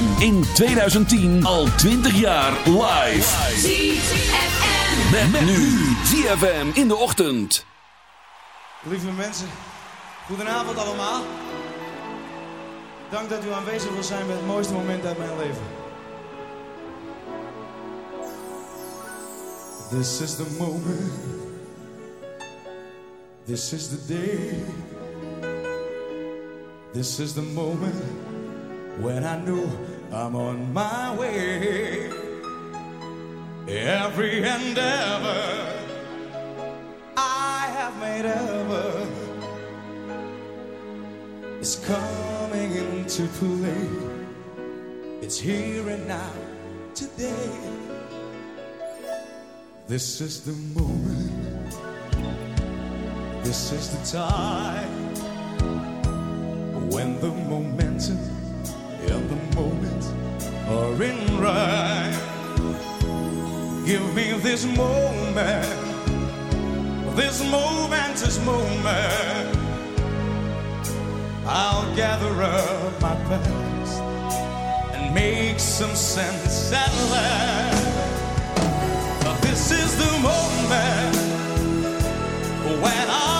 ZFM in 2010 al 20 jaar live. ZFM. Met, met nu ZFM in de ochtend. Lieve mensen, goedenavond allemaal. Dank dat u aanwezig wil zijn bij het mooiste moment uit mijn leven. This is the moment. This is the day. This is the moment when I know I'm on my way. Every endeavor I have made ever is coming into play. It's here and now, today. This is the moment. This is the time when the momentum and the moment are in right. Give me this moment, this momentous moment. I'll gather up my past and make some sense at last. This is the moment when all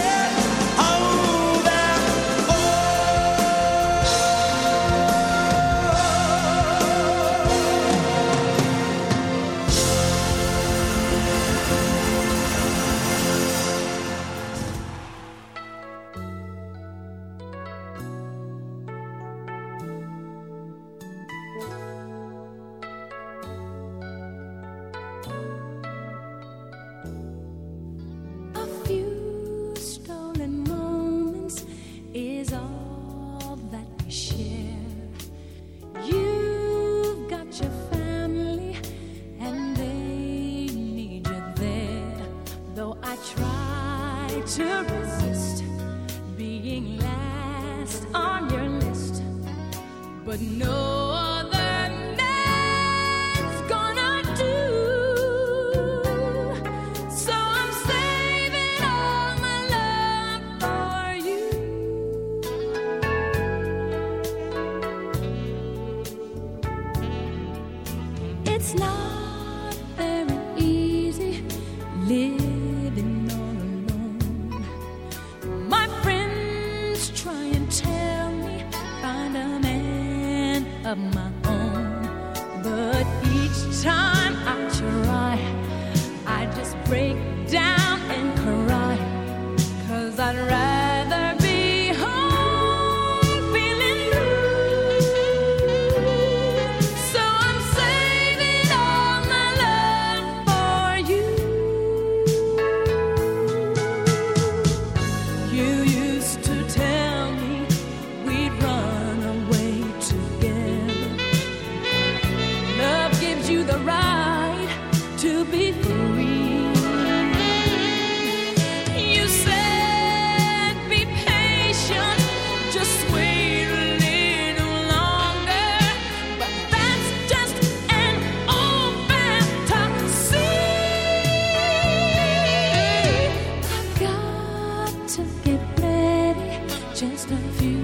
just a few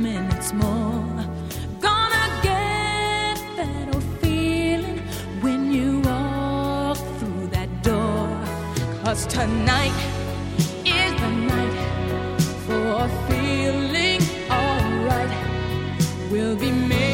minutes more. Gonna get that old feeling when you walk through that door. Cause tonight is the night for feeling alright. We'll be.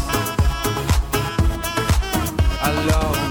alors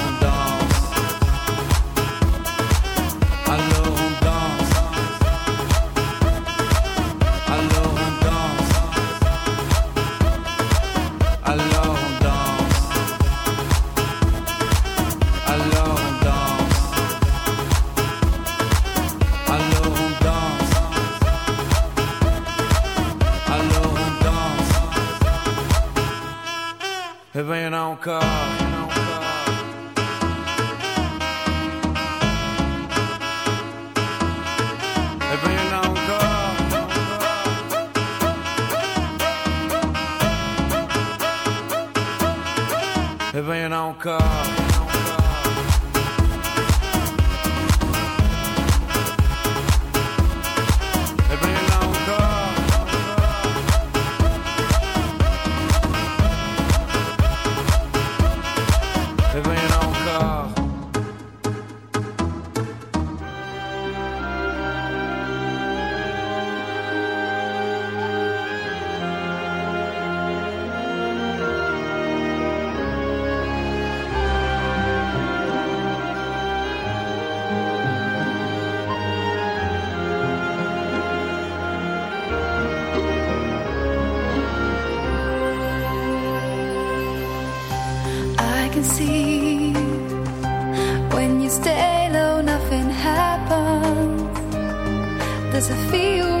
can see when you stay low, nothing happens. There's a feel.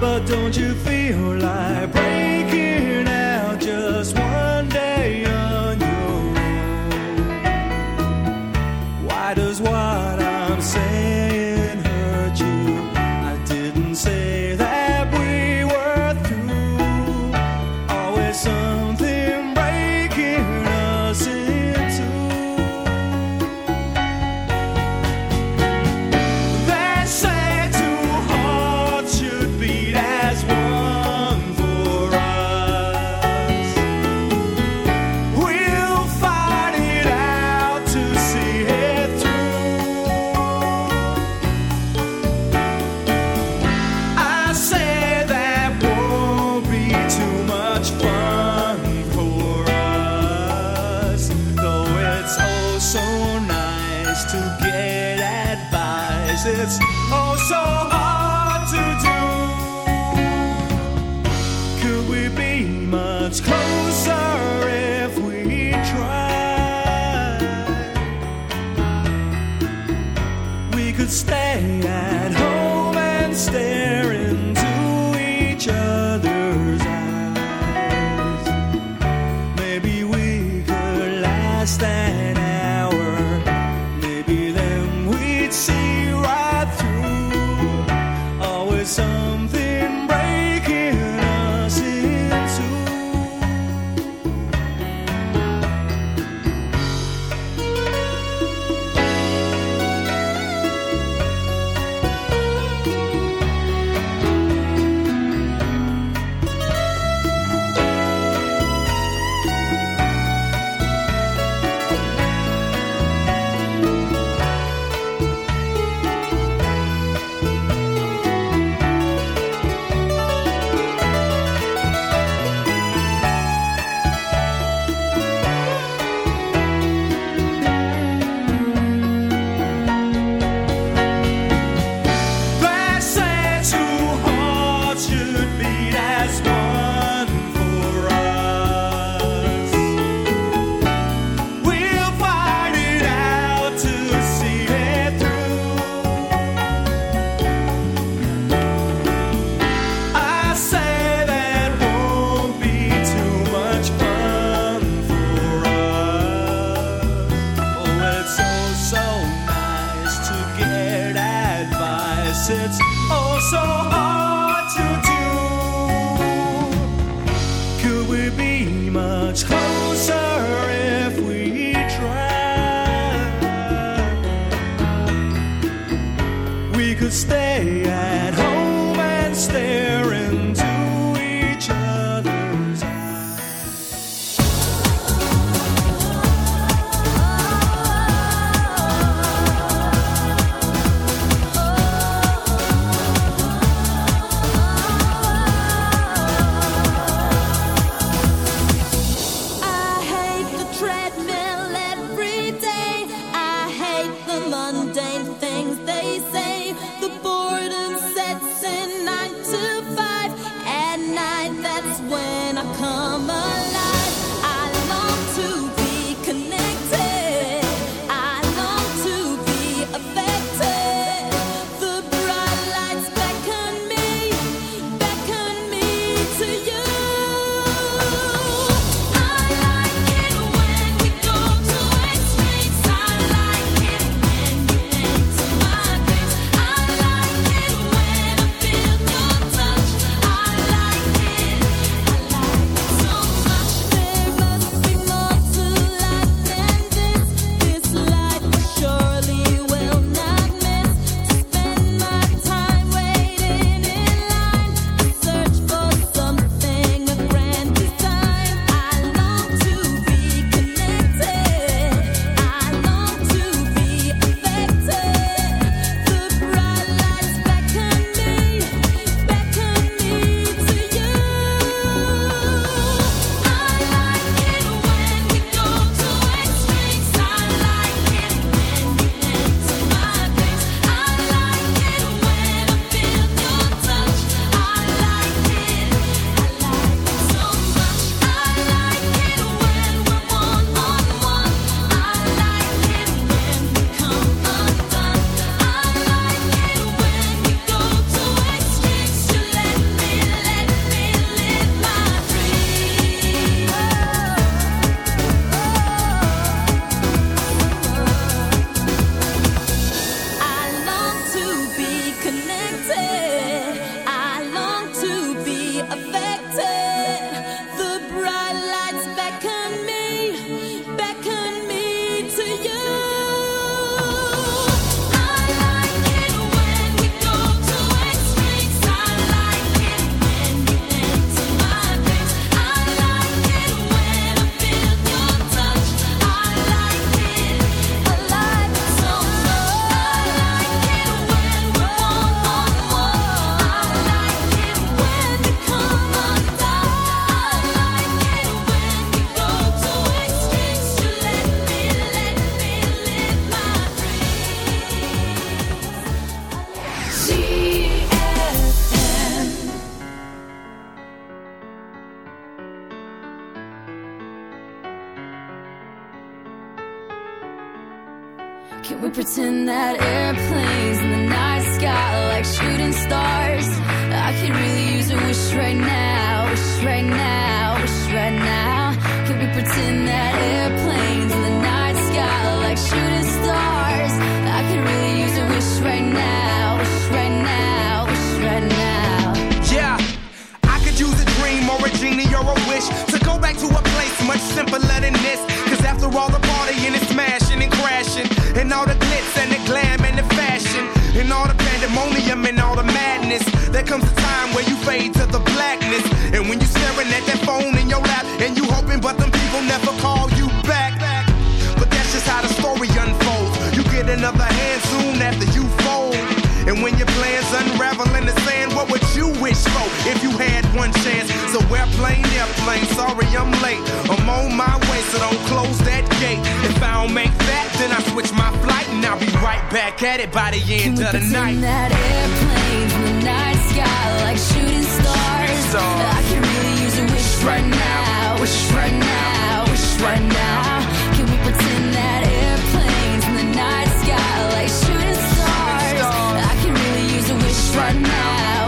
But don't you feel like breaking out just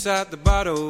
Inside the bottle.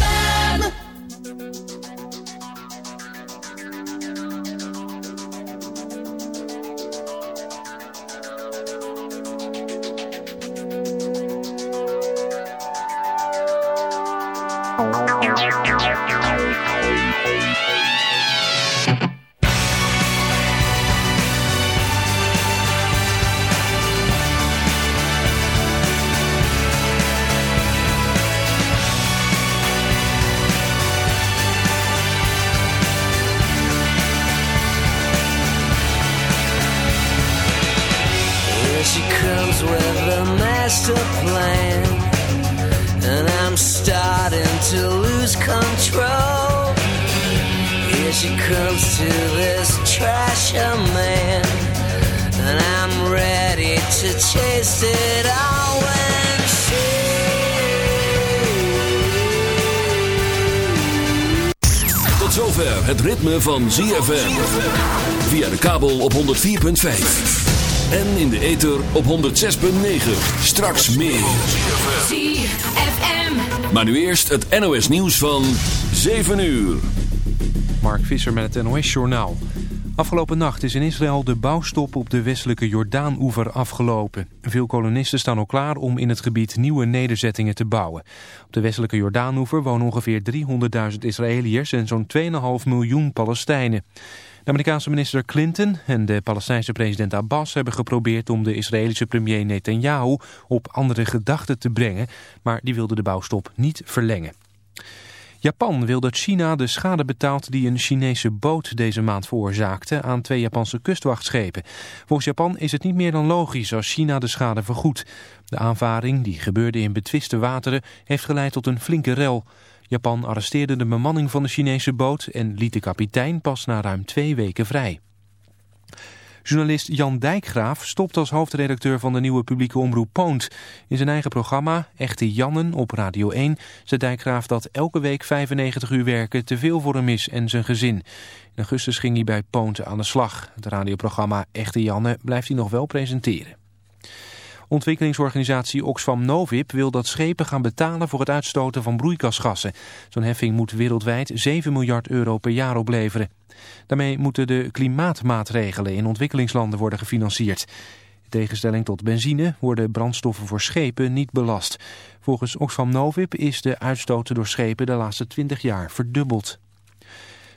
Van ZFM. Via de kabel op 104.5. En in de ether op 106.9. Straks meer. ZFM. Maar nu eerst het NOS nieuws van 7 uur. Mark Visser met het NOS-journaal. Afgelopen nacht is in Israël de bouwstop op de westelijke Jordaan-oever afgelopen. Veel kolonisten staan al klaar om in het gebied nieuwe nederzettingen te bouwen. Op de westelijke Jordaan-oever wonen ongeveer 300.000 Israëliërs en zo'n 2,5 miljoen Palestijnen. De Amerikaanse minister Clinton en de Palestijnse president Abbas hebben geprobeerd om de Israëlische premier Netanyahu op andere gedachten te brengen, maar die wilde de bouwstop niet verlengen. Japan wil dat China de schade betaalt die een Chinese boot deze maand veroorzaakte aan twee Japanse kustwachtschepen. Volgens Japan is het niet meer dan logisch als China de schade vergoedt. De aanvaring, die gebeurde in betwiste wateren, heeft geleid tot een flinke rel. Japan arresteerde de bemanning van de Chinese boot en liet de kapitein pas na ruim twee weken vrij. Journalist Jan Dijkgraaf stopt als hoofdredacteur van de nieuwe publieke omroep Poont. In zijn eigen programma Echte Jannen op Radio 1 zei Dijkgraaf dat elke week 95 uur werken te veel voor hem is en zijn gezin. In augustus ging hij bij Poont aan de slag. Het radioprogramma Echte Jannen blijft hij nog wel presenteren. Ontwikkelingsorganisatie Oxfam Novib wil dat schepen gaan betalen voor het uitstoten van broeikasgassen. Zo'n heffing moet wereldwijd 7 miljard euro per jaar opleveren. Daarmee moeten de klimaatmaatregelen in ontwikkelingslanden worden gefinancierd. In tegenstelling tot benzine worden brandstoffen voor schepen niet belast. Volgens Oxfam Novib is de uitstoot door schepen de laatste 20 jaar verdubbeld.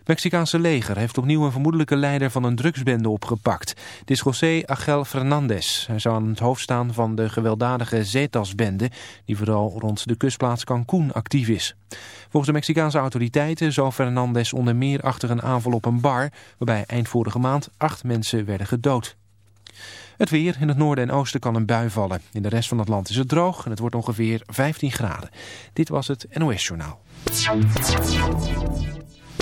Mexicaanse leger heeft opnieuw een vermoedelijke leider van een drugsbende opgepakt. Het is José Agel Fernandez. Hij zou aan het hoofd staan van de gewelddadige Zetas-bende... die vooral rond de kustplaats Cancún actief is. Volgens de Mexicaanse autoriteiten zou Fernandez onder meer achter een aanval op een bar... waarbij eind vorige maand acht mensen werden gedood. Het weer in het noorden en oosten kan een bui vallen. In de rest van het land is het droog en het wordt ongeveer 15 graden. Dit was het NOS Journaal.